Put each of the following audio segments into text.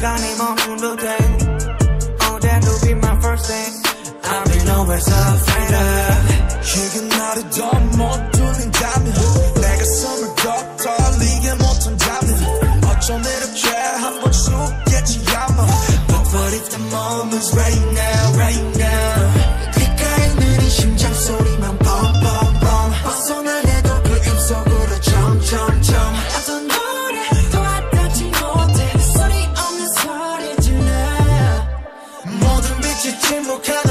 가니 멈춘 듯해 Oh that will be my first thing. I've been always afraid of 지금 나를 더못 두는다면 내가 숨을 더 떨리게 못한다면 How 이렇게 한 번씩 깨지 않아 But what if the moment's right now right now? 행복한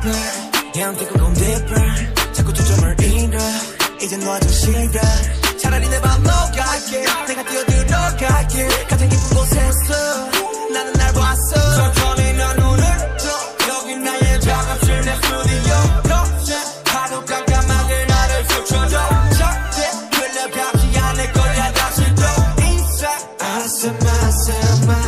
different. Yeah I'm thinking I'm different. 자꾸 초점을 잃어. 이젠 뭐 너 아주 싫어. 차라리 내맘 녹아게. 내가 뛰어들어가게. 가장 깊은 곳에서 나는 날 봤어. 천천히 난 눈을 떠 여기 나의 작업실 내 스튜디오 너제 하루 깜깜하게 나를 스쳐줘. 절대 끌려가지 않을 거야. 다시 또 인사. I said myself